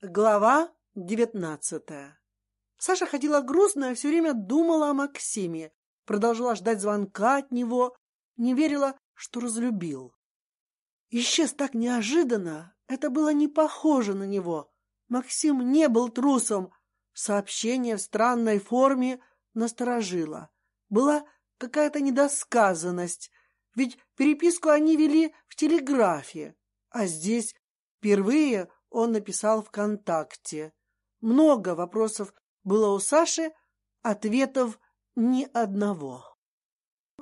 Глава девятнадцатая. Саша ходила грустная, все время думала о Максиме, продолжала ждать звонка от него, не верила, что разлюбил. Исчез так неожиданно, это было не похоже на него. Максим не был трусом. Сообщение в странной форме насторожило. Была какая-то недосказанность, ведь переписку они вели в телеграфе, а здесь впервые он написал ВКонтакте. Много вопросов было у Саши, ответов ни одного.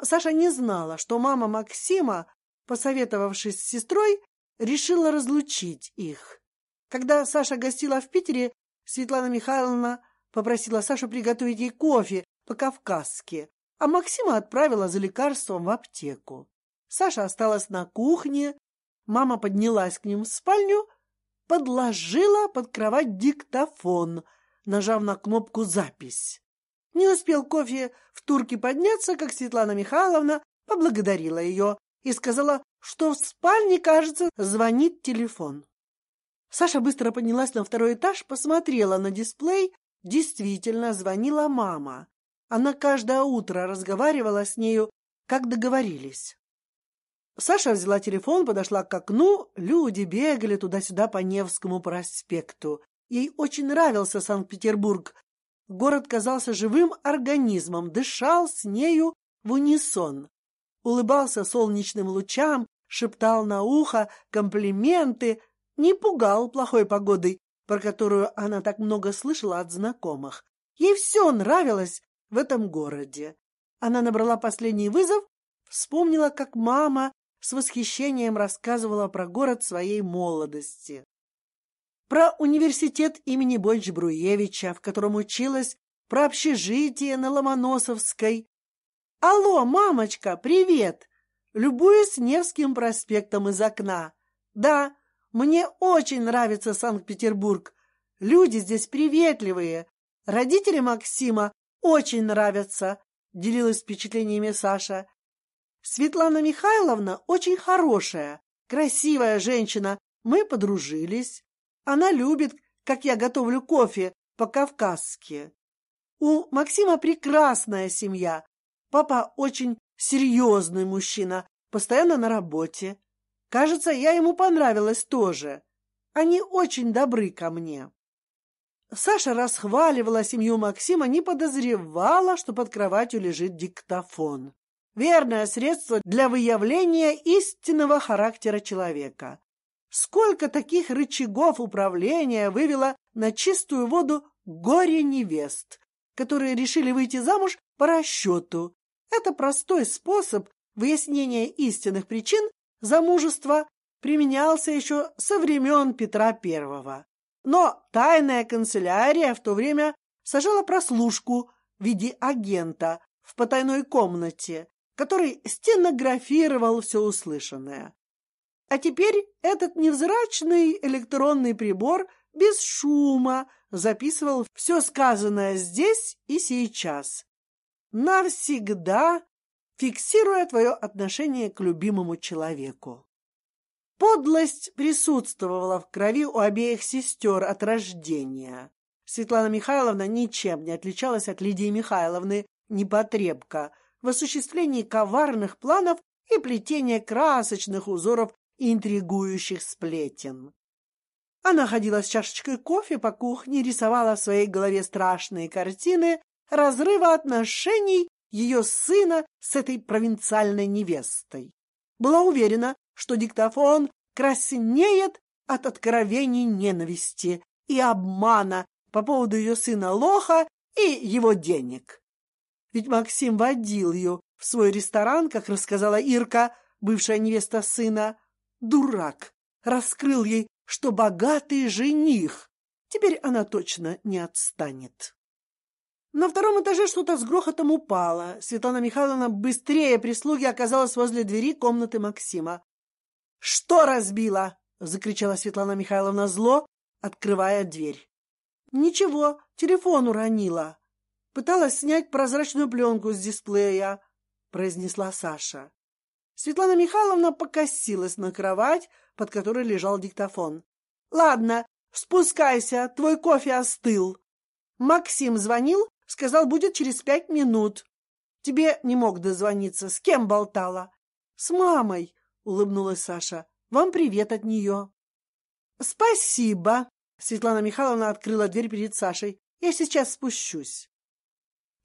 Саша не знала, что мама Максима, посоветовавшись с сестрой, решила разлучить их. Когда Саша гостила в Питере, Светлана Михайловна попросила Сашу приготовить ей кофе по-кавказски, а Максима отправила за лекарством в аптеку. Саша осталась на кухне, мама поднялась к ним в спальню, подложила под кровать диктофон, нажав на кнопку «Запись». Не успел кофе в турке подняться, как Светлана Михайловна поблагодарила ее и сказала, что в спальне, кажется, звонит телефон. Саша быстро поднялась на второй этаж, посмотрела на дисплей. Действительно, звонила мама. Она каждое утро разговаривала с нею, как договорились. Саша взяла телефон, подошла к окну. Люди бегали туда-сюда по Невскому проспекту. Ей очень нравился Санкт-Петербург. Город казался живым организмом, дышал с нею в унисон. Улыбался солнечным лучам, шептал на ухо комплименты, не пугал плохой погодой, про которую она так много слышала от знакомых. Ей все нравилось в этом городе. Она набрала последний вызов, вспомнила, как мама с восхищением рассказывала про город своей молодости. Про университет имени Больч-Бруевича, в котором училась, про общежитие на Ломоносовской. «Алло, мамочка, привет!» Любуюсь Невским проспектом из окна. «Да, мне очень нравится Санкт-Петербург. Люди здесь приветливые. Родители Максима очень нравятся», — делилась впечатлениями Саша. Светлана Михайловна очень хорошая, красивая женщина. Мы подружились. Она любит, как я готовлю кофе по-кавказски. У Максима прекрасная семья. Папа очень серьезный мужчина, постоянно на работе. Кажется, я ему понравилась тоже. Они очень добры ко мне. Саша расхваливала семью Максима, не подозревала, что под кроватью лежит диктофон верное средство для выявления истинного характера человека. Сколько таких рычагов управления вывело на чистую воду горе невест, которые решили выйти замуж по расчету. Это простой способ выяснения истинных причин замужества применялся еще со времен Петра I. Но тайная канцелярия в то время сажала прослушку в виде агента в потайной комнате, который стенографировал все услышанное. А теперь этот невзрачный электронный прибор без шума записывал все сказанное здесь и сейчас, навсегда фиксируя твое отношение к любимому человеку. Подлость присутствовала в крови у обеих сестер от рождения. Светлана Михайловна ничем не отличалась от Лидии Михайловны, непотребка — в осуществлении коварных планов и плетения красочных узоров интригующих сплетен. Она ходила с чашечкой кофе по кухне, рисовала в своей голове страшные картины разрыва отношений ее сына с этой провинциальной невестой. Была уверена, что диктофон краснеет от откровений ненависти и обмана по поводу ее сына Лоха и его денег. Ведь Максим водил ее в свой ресторан, как рассказала Ирка, бывшая невеста сына. Дурак! Раскрыл ей, что богатый жених. Теперь она точно не отстанет. На втором этаже что-то с грохотом упало. Светлана Михайловна быстрее прислуги оказалась возле двери комнаты Максима. — Что разбила? — закричала Светлана Михайловна зло, открывая дверь. — Ничего, телефон уронила. Пыталась снять прозрачную пленку с дисплея, произнесла Саша. Светлана Михайловна покосилась на кровать, под которой лежал диктофон. Ладно, Спускайся, твой кофе остыл. Максим звонил, сказал, будет через пять минут. Тебе не мог дозвониться. С кем болтала? С мамой, улыбнулась Саша. Вам привет от нее. Спасибо. Светлана Михайловна открыла дверь перед Сашей. Я сейчас спущусь.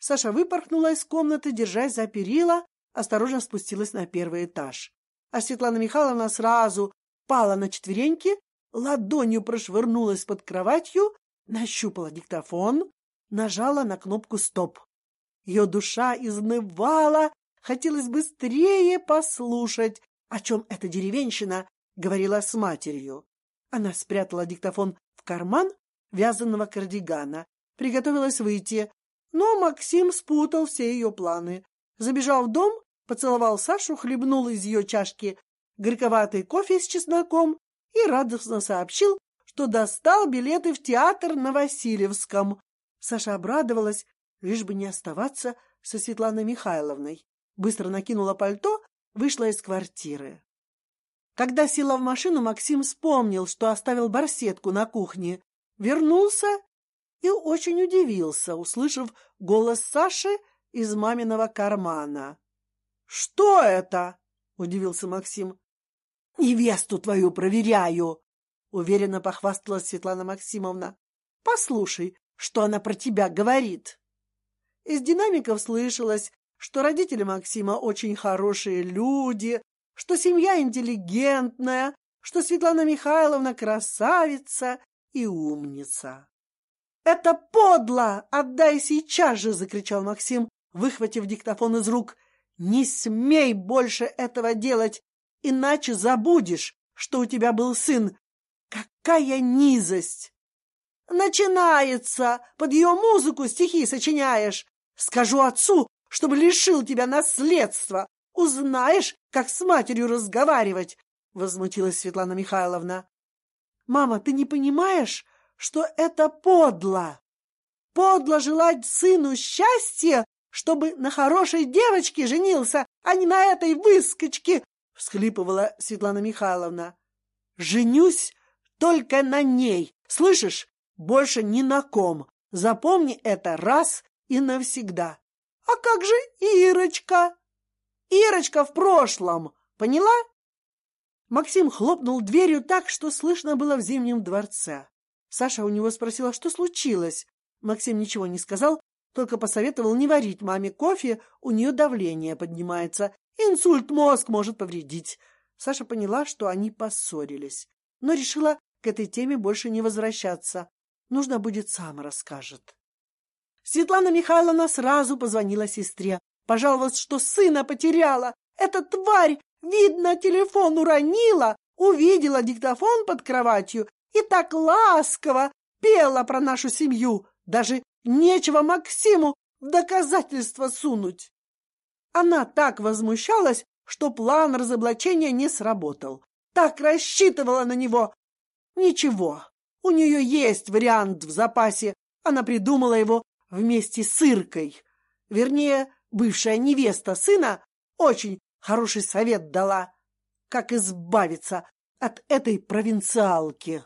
Саша выпорхнула из комнаты, держась за перила, осторожно спустилась на первый этаж. А Светлана Михайловна сразу пала на четвереньки, ладонью прошвырнулась под кроватью, нащупала диктофон, нажала на кнопку «Стоп». Ее душа изнывала, хотелось быстрее послушать, о чем эта деревенщина говорила с матерью. Она спрятала диктофон в карман вязаного кардигана, приготовилась выйти, но Максим спутал все ее планы. Забежал в дом, поцеловал Сашу, хлебнул из ее чашки горьковатый кофе с чесноком и радостно сообщил, что достал билеты в театр на Васильевском. Саша обрадовалась, лишь бы не оставаться со Светланой Михайловной. Быстро накинула пальто, вышла из квартиры. Когда села в машину, Максим вспомнил, что оставил барсетку на кухне, вернулся и очень удивился, услышав голос Саши из маминого кармана. «Что это?» — удивился Максим. «Невесту твою проверяю!» — уверенно похвасталась Светлана Максимовна. «Послушай, что она про тебя говорит!» Из динамиков слышалось, что родители Максима очень хорошие люди, что семья интеллигентная, что Светлана Михайловна красавица и умница. «Это подло! Отдай сейчас же!» — закричал Максим, выхватив диктофон из рук. Не смей больше этого делать, иначе забудешь, что у тебя был сын. Какая низость! Начинается! Под ее музыку стихи сочиняешь. Скажу отцу, чтобы лишил тебя наследства. Узнаешь, как с матерью разговаривать, — возмутилась Светлана Михайловна. Мама, ты не понимаешь, что это подло? Подло желать сыну счастья чтобы на хорошей девочке женился, а не на этой выскочке, — всхлипывала Светлана Михайловна. — Женюсь только на ней, слышишь? Больше ни на ком. Запомни это раз и навсегда. А как же Ирочка? Ирочка в прошлом, поняла? Максим хлопнул дверью так, что слышно было в Зимнем дворце. Саша у него спросила, что случилось. Максим ничего не сказал, только посоветовал не варить маме кофе, у нее давление поднимается. Инсульт мозг может повредить. Саша поняла, что они поссорились, но решила к этой теме больше не возвращаться. Нужно будет, сам расскажет. Светлана Михайловна сразу позвонила сестре. Пожаловалась, что сына потеряла. Эта тварь, видно, телефон уронила, увидела диктофон под кроватью и так ласково пела про нашу семью. Даже Нечего Максиму в доказательство сунуть. Она так возмущалась, что план разоблачения не сработал. Так рассчитывала на него. Ничего, у нее есть вариант в запасе. Она придумала его вместе с Иркой. Вернее, бывшая невеста сына очень хороший совет дала, как избавиться от этой провинциалки.